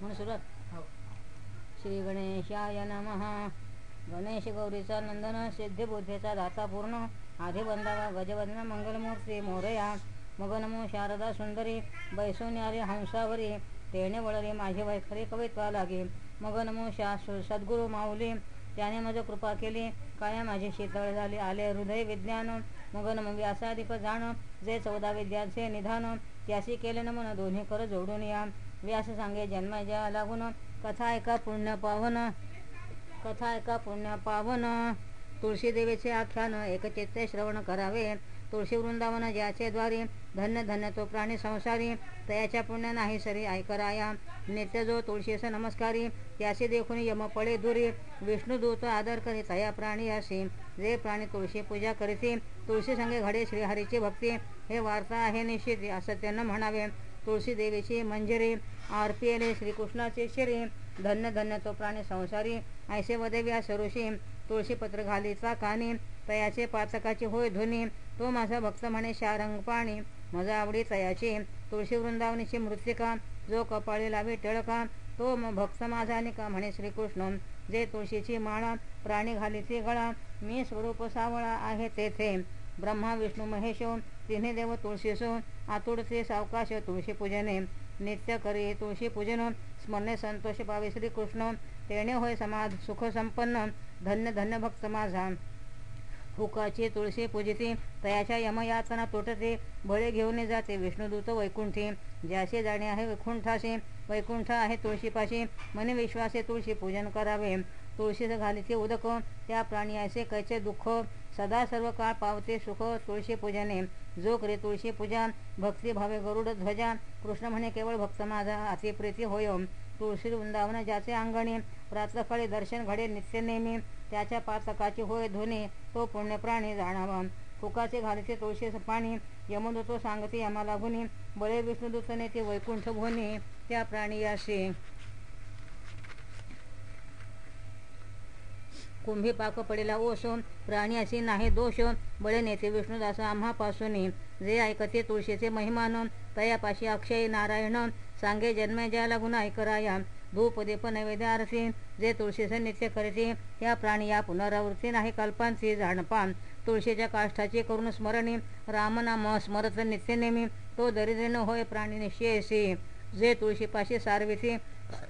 म्हणून सुरुवात. हो. श्री गणेशाय नमः. गणेश गौरीचा नंदन सिद्धिबुद्धीचा दाता पूर्ण आधी बंधावा गजवंदना मंगलमूर्ती मोरया मगनमो शारदा सुंदरी बैसोन्यारी हंसावरी तेणे वळली माझी वैखरी कवित्वा लागे. मगनमो शा सद्गुरु माऊली त्याने माझं कृपा केली काया माझी शीतळ झाली आले हृदय विज्ञान मग नम व्यासाधिक जाण जे चौदा विद्यांचे निधान त्यासी केले नमन दोन्ही कर जोडून या. व्यास सांगे जन्माच्या लागून कथा एका पुण्य पावन कथा एका पुण्य पावन. तुळशी देवीचे आख्यान एकचित्ते श्रवण करावे. तुळशी वृंदावन ज्याचे द्वारे धन्य धन्य तो प्राणी संसारी तयाच्या पुण्य नाही सरी ऐकराया. नित्य जो तुळशीस नमस्कारी त्याशी देखून यम पळे दुरी विष्णुदूत आदर करी तया प्राणी असे जे प्राणी तुळशी पूजा करीती तुळशी संगे घडे श्रीहरीची भक्ती. हे वार्ता आहे निश्चित असं त्यांना म्हणावे. तुळशीदेवीचे मंजिरी आरपीएले श्रीकृष्णाचे शिरी धन्य धन्य तो प्राणी संसारी ऐसे वदेव्या सरुषी तुळशीपत्र घालीचा कानी तयाचे पाचकाची होय धुनी तो माझा भक्त म्हणे शारंग पाणी मजा आवडी तयाची तुळशी वृंदावनीची मृत्तिका जो कपाळी लावी टिळका तो भक्त माझा निका म्हणे श्रीकृष्ण जे तुळशीची माळा प्राणी घालीची गळा मी स्वरूप सावळा आहे तेथे ब्रह्मा विष्णू महेश तिन्ही देव तुळशीसो आतुडचे सावकाश तुळशी पूजने नित्य करी तुळशी पूजन स्मरणे संतोष पावे श्रीकृष्ण तेणे होय समाज सुख संपन्न धन्य धन्य भक्त माझा. हुकाची तुळशी पूजिती तयाच्या यमयातना तुटते भळे घेऊन जाते विष्णुदूत वैकुंठी. ज्याशी जाणे आहे वैकुंठाशी वैकुंठ आहे तुळशीपाशी मन विश्वासे तुळशी पूजन करावे. तुळशीस घालीचे उदक त्या प्राणी असे कैचे दुःख सदा सर्व काळ पावते सुख तुळशी पूजने. जो करे तुळशी पूजा भक्ती भावे गरुड ध्वजा कृष्ण म्हणे केवळ भक्त माझा अतिप्रीती होय. तुळशी वृंदावन ज्याचे अंगणी प्रातकाळी दर्शन घडे नित्य नेहमी त्याच्या पाचकाची होय ध्वनी तो पुण्यप्राणी जाणावा. फुकाचे घालते तुळशी पाणी यमदूतो सांगते यमा गुणी. बळे विष्णुदूतने ते वैकुंठ भोनी त्या प्राणी असे. कुंभी पाक पडेला ओसो प्राणी अशी नाही दोष बळे नेते विष्णुदास आम्हापासून जे ऐकते तुळशीचे महिमान तयापाशी अक्षय नारायण सांगे जन्मे ज्या लागून ऐकराया. धूप दीप नैवेद्य आरती जे तुळशीचे नित्य करते या प्राणी या पुनरावृत्ती नाही कल्पांची जाणपान. तुळशीच्या काष्ठाची करून स्मरणी. रामनाम स्मरत नित्य नेमी. तो दरिद्रीन होय प्राणी निश्चयसी. जे तुळशीपाशी सारविती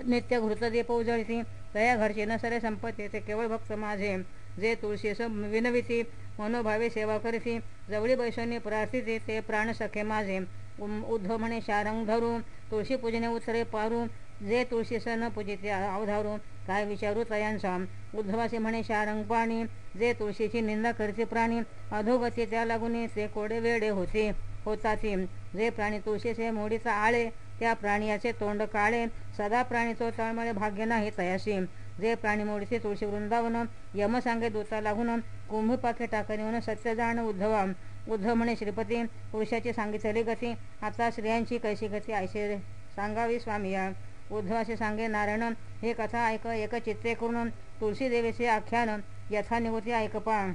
नित्य घृतदीप उजळती. तया घरची न सरे संपत्ती ते केवळ भक्त माझे. जे तुळशीस विनविती मनोभावे सेवा करीती जवळी बैसोनी प्रार्थिती ते प्राण सखे माझे. उद्धव म्हणे शारंग धरू तुळशी पूजने उत्तरे पारू जे तुळशीस न पूजिते अवधारू काय विचारू तयांचा. उद्धवासी म्हणे शारंग पाणी जे तुळशीची निंदा करते प्राणी अधोगती त्या लागून ते कोडे वेडे होते होताती. जे प्राणी तुळशीचे मोडीचा आळे त्या प्राणियाचे तोंड काळे सदा प्राणी तो तळमळे भाग्य नाही तयाशी. जे प्राणी मोडीचे तुळशी वृंदावन यम सांगे दूता लागून कुंभ पाखे टाकून सत्य जाण उद्धवा. उद्धव म्हणे श्रीपती पुरुषाची सांगितली गती. आता स्त्रियांची कैशी गती आयशे सांगावी स्वामी. या उद्धवाशी सांगे नारायण हे कथा ऐक एक चित्ते करून तुळशी देवीचे आख्यान यथानिवृत्ती ऐकपा.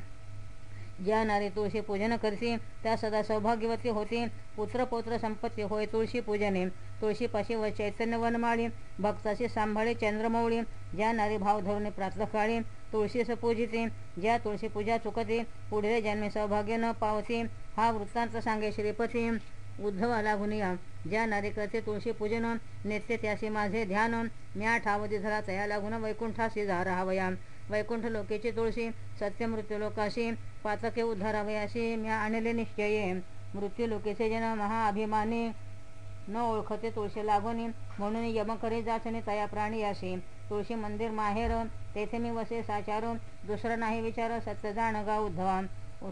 ज्या नारी तुळशी पूजन करते त्या सदा सौभाग्यवती होती. पुत्रपौत्र संपत्ती होय तुळशी पूजने. तुळशीपाशी व चैतन्य वनमाळी भक्ताशी सांभाळी चंद्रमौळी ज्या नारी भाव धरून प्रातकाळी तुळशीस पूजिते. ज्या तुळशी पूजा चुकते पुढे जन्मे सौभाग्य न पावते हा वृत्तांत सांगे श्रीपती. उद्धवा लागुनिया ज्या नारी करते तुळशी पूजन नेते त्याशी माझे ध्यान. म्या ठावती धरा तया लागून वैकुंठाशी जा राहावया वैकुंठ लोकेची तुळशी सत्यमृत्यू लोकाशी पातके उद्धारावयाशी म्या आणले निश्चये. मृत्यू जन महाअभिमानी न ओळखते तुळशी लागोनी म्हणून यम करी जाचने तया प्राणी याशी तुळशी मंदिर माहेर तेथे मी वसे साचार दुसरं नाही विचार सत्य जाण गा उद्धवा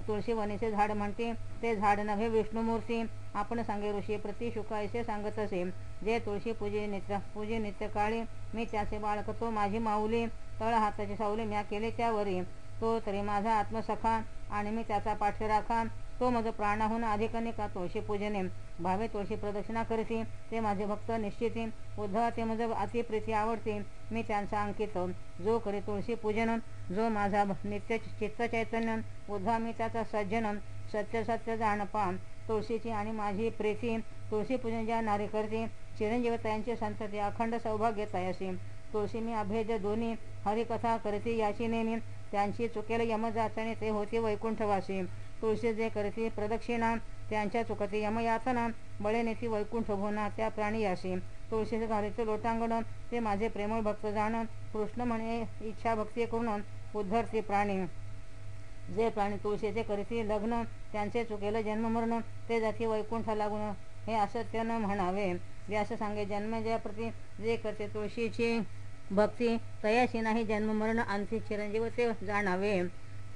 तुळशी वनीचे झाड म्हणते ते झाड नव्हे विष्णुमूर्ती. आपण सांगे ऋषी प्रति शुकायचे सांगत असे. जे तुळशी पूजे नित्य पूजे नित्यकाळी मी त्याचे बाळकतो माझी माऊली. तळ हाताची सावली म्या केले त्यावरी. तो तरी माझा आत्मसखा. आणि मी त्याचा पाठ्य राखा तो माझं प्राणाहून अधिक तुळशी पूजने. भावे तुळशी प्रदक्षिणा करती ते माझे भक्त निश्चिती. उद्धवा ते माझं अतिप्रीती आवडते. मी त्यांचा अंकित. जो करी तुळशी पूजन जो माझा नित्य चित्त चैतन्य. उद्धवा मी त्याचा सज्जन. सत्य सत्य जाणपा तुळशीची आणि माझी प्रीती. तुळशी पूजन ज्या नारी करते चिरंजीवतायांची संतती अखंड सौभाग्य तयासी. तुळशी मी अभेद दोन्ही. हरिकथा करते याची नेहमी. त्यांची चुकेल यमजाचणे ते होते वैकुंठवासी. तुळशी जे करते प्रदक्षिणा त्यांच्या चुकते यमयातना बळे नेती वैकुंठ भुना त्या प्राणी यासी. तुळशीचे घालीचे लोटांगण ते माझे प्रेमळ भक्त जाणं कृष्ण म्हणे इच्छा भक्ती करून उद्धरते प्राणी. जे प्राणी तुळशीचे करीती लग्न त्यांचे चुकेल जन्ममरण ते जाती वैकुंठ लागून हे असत्य न म्हणावे. व्यास सांगे जन्मजयाप्रती जे करते तुळशीची भक्ती तयाशी नाही जन्म मरण आणखी चिरंजीव ते जाणावे.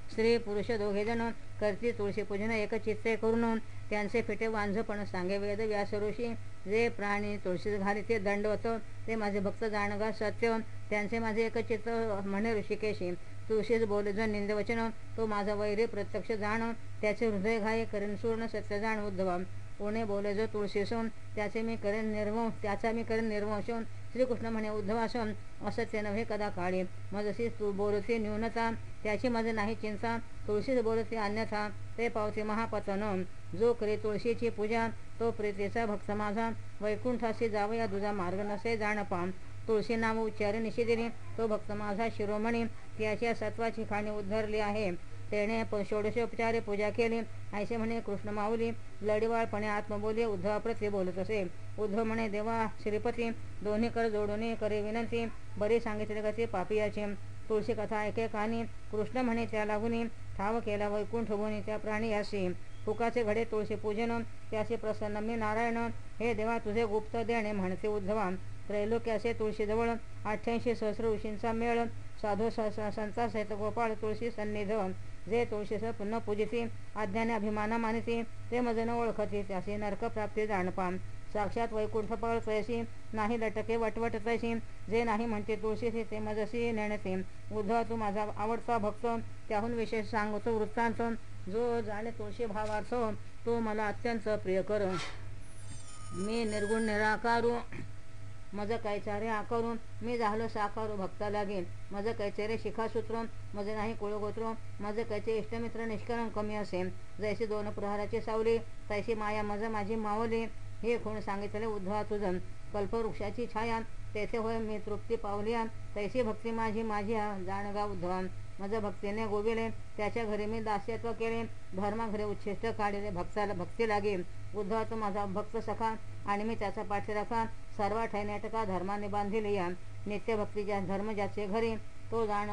स्त्री पुरुष दोघेजण करती तुळशी पूजन एकचित्ते करून त्यांचे फिटे वांझपण सांगे. वेद व्यास ऋषी जे प्राणी तुळशीस घाली ते दंडवत ते माझे भक्त जाणगा सत्य. त्यांचे माझे एकचित्त म्हणे ऋषिकेशी. तुळशीच बोल जण निंदवचन. तो माझा वैरी प्रत्यक्ष जाण. त्याचे हृदय घाई करून सूर्ण सत्य जाण उद्धवा. कोणे बोले जो तुळशीसून त्याचे मी करेन निर्वंश त्याचा मी करेन निर्वंशून श्रीकृष्ण म्हणे उद्धवासून असत्य नव्हे कदा काळी. मजशी तू बोलते न्यूनता त्याची माझे नाही चिंता. तुळशीच बोलते अन्यथा ते पावते महापतन. जो करे तुळशीची पूजा तो प्रीतीचा भक्त माझा. वैकुंठाशी जावया तुझा मार्ग नसे जाण पाम तुळशी नाम उच्चार निषेधिनी तो भक्त माझा शिरोमणी. त्याच्या सत्वाची खाणी उद्धरली आहे. तेने षोडशोपचारे पूजा केली ऐसे म्हणे कृष्ण माऊली लढीवाळपणे आत्मबोली उद्धवाप्रती बोलत असे उद्धव म्हणे देवा श्रीपती दोन्ही कर जोडून करे विनंती बरी सांगितले गती पापियाची तुळशी कथा ऐके कानी कृष्ण म्हणे त्या लागुनी ठाव केला वैकुंठ भुनी त्या प्राणी यासी फुकाचे घडे तुळशी पूजन त्याचे प्रसन्न मी नारायण हे देवा तुझे गुप्त देणे म्हणते उद्धवा त्रैलोक्याचे तुळशीजवळ अठ्ठ्याऐंशी सहस्र ऋषींचा मेळ साधू संता सहित गोपाळ तुळशी सन्निध जे तुळशीस पुन्हा पूजिती अज्ञाने अभिमान मानिती ते मजन ओळखती त्याशी नरकप्राप्ती जाणपाम साक्षात वैकुंठ पळ नाही लटके वटवट तैसी जे नाही म्हणते तुळशीशी ते मजसी नेणते. उद्धव तू माझा आवडता भक्त त्याहून विशेष सांगतो वृत्तांत. जो जाणे तुळशी भावार्थ तो मला अत्यंत प्रिय कर. मी निर्गुण निराकारू माझं कैचारे आकारून मी झालो साकारू भक्ता लागेल माझं कैचरे शिखासूत्र माझे नाही कुळगोत्र माझं कैचे इष्टमित्र निष्करण कमी असेल जैसे दोन प्रहाराची सावली तैशी माया माझं माझी मावली. हे खूण सांगितले उद्धवा तुझं. कल्पवृक्षाची छाया तेथे होय मी तृप्ती पावली. तैशी भक्ती माझी माझी जाणगा उद्धवा. माझं भक्तीने गोविले त्याच्या घरी मी दास्यत्व केले. धर्मा घरी उच्छिष्ट काढले भक्ताला भक्ती लागे. उद्धवा तो माझा भक्त सखा आणि मी त्याचा पाठीराखा. सर्व नाटका धर्माने बांधिले या. नित्यभक्तीच्या धर्म ज्याचे घरी तो जाण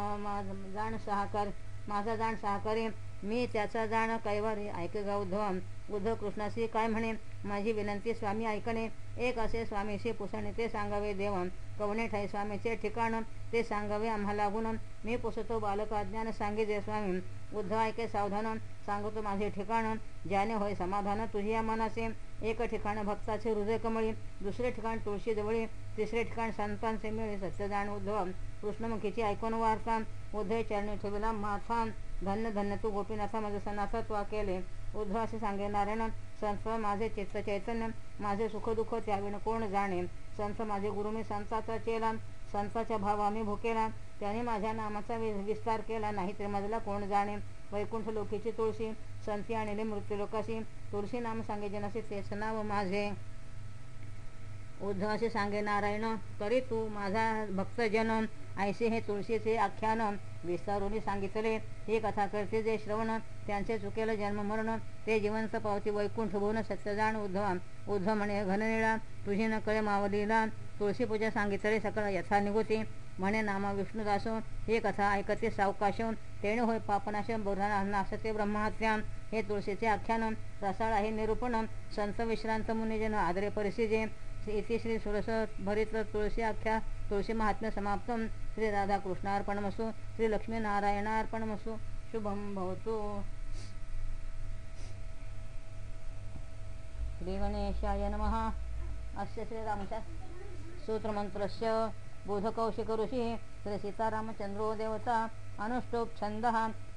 जाण सहाकार माझा जाण सहकारी मी त्याचा जाण कैवारी ऐक गा उद्धवा उद्धव कृष्णाशी काय म्हणे? माझी विनंती स्वामी ऐकणे. एक असे स्वामीशी पुसणे ते सांगावे देव. कवणे ठाई स्वामीचे ठिकाण ते सांगावे आम्हाला गुण मी पुसतो बालकाज्ञान अज्ञान सांगे स्वामी. उद्धव ऐके सावधान सांगतो माझे ठिकाण. ज्याने होय समाधान तुझ्या मनाचे. एक ठिकाण भक्ताचे हृदय कमळी दुसरे ठिकाण तुळशी जवळी. तिसरे ठिकाण संतांचे मिळे सत्य जाण उद्धव. कृष्णमुखीची ऐकून वारसा. उद्धव चरणी ठेवला माथा. धन्य धन्य तू गोपीनाथा माझे सनाथत्व केले. उद्धव असे सांगे नारायण संत माझे चित्त चैतन्य माझे सुखदुःख त्यावेळी कोण जाणे? संत माझे गुरु मी संताचा चेला. संताच्या भाव आम्ही भुकेला. त्याने माझ्या नामाचा विस्तार केला. नाही तर माझला कोण जाणे? वैकुंठ लोकीची तुळशी. संती आणले मृत्यू लोकाशी तुळशी नाम सांगे जनसे तेच नाव माझे. उद्धव असे सांगे नारायण तरी तू माझा भक्तजन ऐसे हे तुळशीचे आख्यान विस्तारून सांगितले. ही कथा करते जे श्रवण त्यांचे चुकेलं जन्ममरण ते जिवंत पावती वैकुंठ भुवन सत्यजाण उद्धव. उद्धव म्हणे घननिळा तुझी न कळे मावलीला तुळशी पूजा सांगितले सकळ यथा निगोती म्हणे नामा विष्णुदासो हे कथा ऐकते सावकाश. तेणे होय पापनाश नासते ब्रह्महत्या. हे तुळशीचे आख्यान रसाळ आहे निरूपण संत विश्रांत मुनिजन आदरे परिस्थिती. इति श्री सुरस भरित तुळशी आख्या तुळशी महात्म्य समाप्त। श्री राधाकृष्णार्पणमसु श्री लक्ष्मीनारायणार्पणमसु। शुभम भवतु। श्री गणेशाय नमः। अस्य श्रीरामच्या सूत्रमन्त्रस्य बोधकौशिक ऋषी श्री सीतारामचंद्रो देवता अनुष्टोप छंद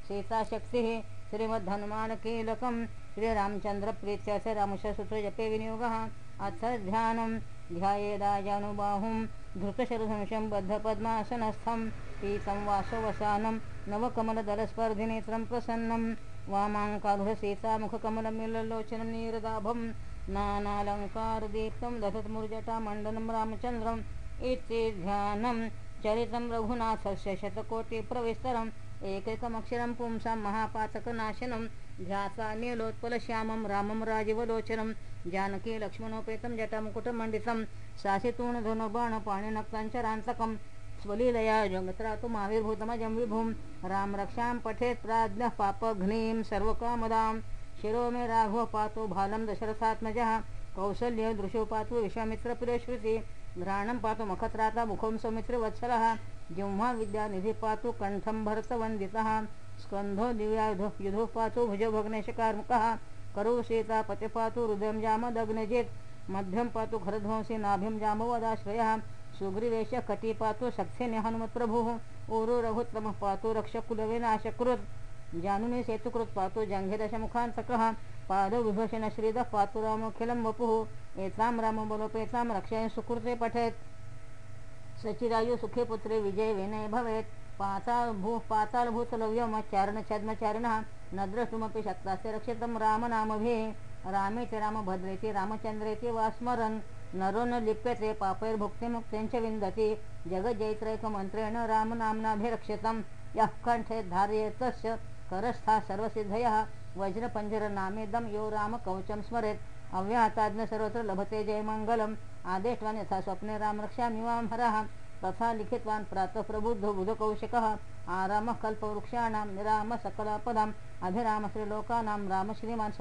सीताशक्ती श्रीमद्धनुमानकीलकं श्रीरामचन्द्रप्रीत्यस्य रामशसूत्र विनियोगः। अथ ध्यानं ध्यायेदाजानुबाहुं धृतशरधनुषं बद्धपद्मासनस्थं पीतं वासवसानं नवकमलदलस्पर्धिनेत्रं प्रसन्नं वामाङ्कारुढसीतामुखकमलमिललोचनं नीरदाभं नानालङ्कारदीप्तं दशतमुर्जटामण्डनं रामचन्द्रम्। इति ध्यानं चरितं रघुनाथस्य शतकोटिप्रविस्तरम्। एकैकमक्षरं पुंसां महापातकनाशनं ध्यात्वा नीलोत्पलश्यामं रामं राजीवलोचनं जानकी लक्ष्मणोपेतं जटमुकुटमण्डितं शासितूणधनुबाणपाणिनक्ताञ्चरान्तकं स्वलीलया जगत्रातुमाविर्भूतमजं विभुं रामरक्षां पठेत् प्राज्ञः पापघ्नीं सर्वकामदां शिरो मे राघव पातु भालं दशरथात्मजः कौसल्य दृशो पातु विश्वामित्रपुरश्रुती घ्राणं पातु मखत्राता मुखं सौमित्रवत्सलः जिह्वा विद्यानिधी पातु कण्ठं भरतवन्दितः स्कन्धो दिव्यायुधो युधो पातु भुजो भग्नेशकार्मुकः करो सीता पति पातु हृदयं जामदग्नजित्। मध्यं पातु खरध्वंसी नाभिं जामवदाश्रयः। सुग्रीवेश कटी पातु सख्येने हनुमत्प्रभुः। ऊरु रघुत्तमः पातु रक्षकुलविनाशकृत्। जानुने सेतुकृत् पातु जङ्घिदशमुखान्तकः। पादौ विभूषण पातु रामोखिलं वपुः। एतां रामबलोपेतां रक्षय सुकृते पठेत्। सचिरायु सुखे पुत्रे विजय विनय भवेत्। पातालभू पातालभूतलव्यमच्चारणछद्मचारिणः न द्रष्टुमपि शक्तास्य रक्षितं रामनामभिः। रामेति रामभद्रेति रामचन्द्रेति वा स्मरन् नरो न लिप्यते पापैर्भुक्तिमुक्तिञ्च विन्दति। जगज्जैत्रैकमन्त्रेण रामनाम्नाभिरक्षितं यः कण्ठे धारयेतस्य करस्था सर्वसिद्धयः। वज्रपञ्जरनामेदं यो रामकवचं स्मरेत्। अव्याहताज्ञ सर्वत्र लभते जयमङ्गलम्। आदेशवान् यथा स्वप्ने रामरक्षामिवां हरः तथा लिखितवान् प्रातः प्रबुद्धो बुधकौशिकः आरामः कल्पवृक्षाणां निराम सकलापदाम् अभिरामश्रीलोकानां श्रीलोकानां राम श्रीमान्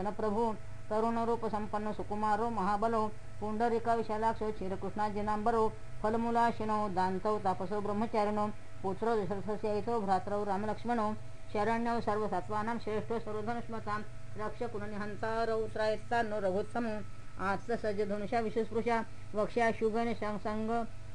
तरुणरूपसम्पन्नो सुकुमारो महाबलो पुण्डरीकविशालाक्षो क्षीरकृष्णाजिनाम्बरो फलमूलाशिनो दान्तौ तापसो ब्रह्मचारिणो पुत्रो दशरथस्यैतो भ्रातरौ रामलक्ष्मणौ शरण्यौ सर्वसत्त्वानां श्रेष्ठो सर्वधनुष्मतां रक्षकुलनिहन्तारौ त्रायत्तान्नो रघुत्तमौ आत्ससज्जधनुषा विशुस्पृशा वक्ष्या शुगन संग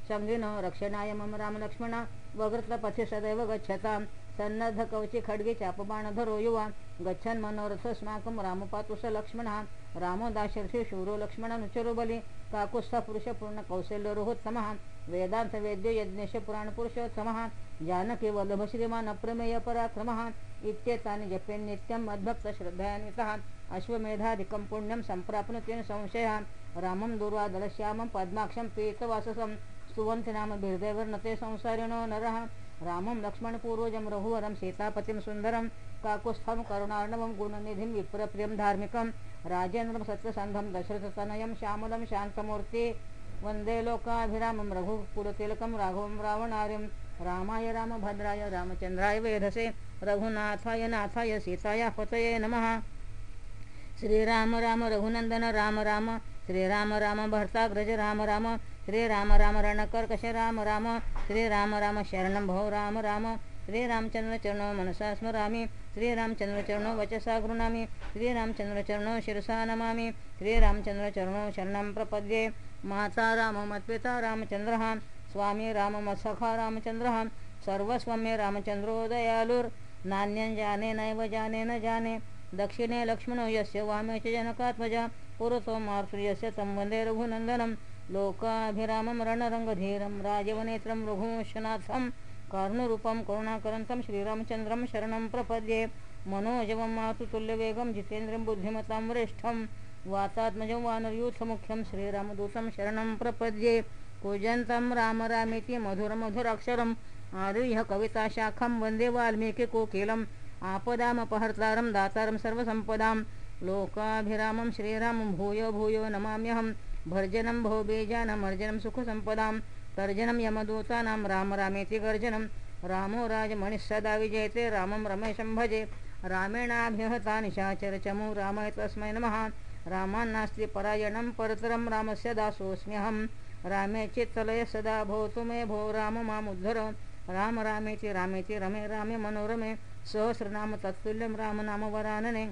संगिन रक्षणाय मम रामलक्ष्मणा वग्रतपथे सदैव गच्छतां सन्नद्ध कवचे खड्गे चापबाणधरो युवा गच्छन् मनोरथस्माकं रामपातु स लक्ष्मणः रामो दाशरथी शूरो लक्ष्मणनुचरो बलि काकुत्स्थ पुरुषपूर्ण कौशल्यरोहोत्तमः वेदान्तवेद्यो यज्ञेश पुराणपुरुषोत्तमः जानकी वल्लभ श्रीमान् अप्रमेय इत्येतानि जपेन् नित्यं मद्भक्तश्रद्धयान्वितः अश्वमेधादिकं पुण्यं सम्प्राप्नुतेन संशयः रामं दुर्वादलश्यामं पद्माक्षं पीतवाससं स्तुवन्ति नाम बिर्देवर्णते संसारिणो नरः। रामं लक्ष्मणपूर्वजं रघुवरं सीतापतिं सुन्दरं काकुस्थं करुणार्णवं गुणनिधिं विप्रप्रियं धार्मिकं। राजेन्द्रं सत्यसन्धं दशरथतनयं श्यामलं शान्तमूर्ति वन्दे लोकाभिरामं रघुकुलतिलकं राघवं रावणार्यं। रामाय रामभद्राय रामचन्द्राय वेधसे। रघुनाथाय नाथाय सीताय पतये नमः। श्रीराम राम रघुनंदन राम राम श्रीराम राम भर्ताग्रज राम राम श्रीराम राम रणकर्कश राम राम श्रीराम राम शरणं भो राम राम श्रीरामचन्द्रचरणो मनसा स्मरामि श्रीरामचन्द्रचरणो वचसा गृह्णामि श्रीरामचन्द्रचरणो शिरसा नमामि श्रीरामचन्द्रचरणो शरणं प्रपद्ये। माता राममत्पिता रामचन्द्रः स्वामी राममत्सखा रामचन्द्रः सर्वस्वं मे रामचन्द्रो दयालुर्नान्यं जाने नैव जाने न जाने। दक्षिणे लक्ष्मणो यस्य वामे च जनकात्मजा पुरतो मार्तुर्यस्य रघुनन्दनं लोकाभिरामं रणरङ्गधीरं राजवनेत्रं रघुवंशनाथं कारुणरूपं करुणाकरन्तं श्रीरामचन्द्रं शरणं प्रपद्ये। मनोजवं मातुतुल्यवेगं जितेन्द्रं बुद्धिमतां वरिष्ठं। वातात्मजं वानरयूथमुख्यं श्रीरामदूतं शरणं प्रपद्ये। पूजन्तं राम रामेति मधुरमधुराक्षरम्। आरुह्य कविताशाखं वन्दे वाल्मीकिकोकिलम्। आपदामपहर्तारं दातारं सर्वसम्पदां लोकाभिरामं श्रीरामं भूयो भूयो नमाम्यहं। भर्जनं भोबीजानमर्जनं सुखसम्पदां तर्जनं यमदूतानां राम रामेति गर्जनं। रामो राजमणिः सदा विजयते रामं रमेशं भजे। रामेणाभ्यहता निशाचरचमु रामाय तस्मै नमः। रामान्नास्ति परायणं परतरं रामस्य दासोऽस्म्यहं। रामे चित्तलय सदा भवतु मे भो राम मामुद्धर। राम रामेति रामेति रमे रामे मनोरमे। सहस्रनाम तत्तुल्यं रामनाम वरानने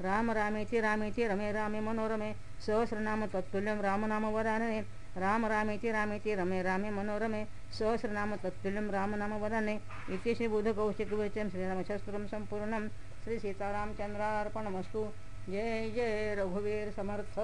राम रामेति रामेति रमे रामे मनोरमे। सहस्रनाम तत्तुल्यं रामनाम वरानने राम रामेति रामेति रमे रामे मनोरमे। सहस्रनाम तत्तुल्यं रामनाम वराने इति श्रीबुधकौशिकविरचं श्रीरामशास्त्रं सम्पूर्णं। श्रीसीतारामचन्द्रार्पणमस्तु जय जय रघुवीर समर्थ।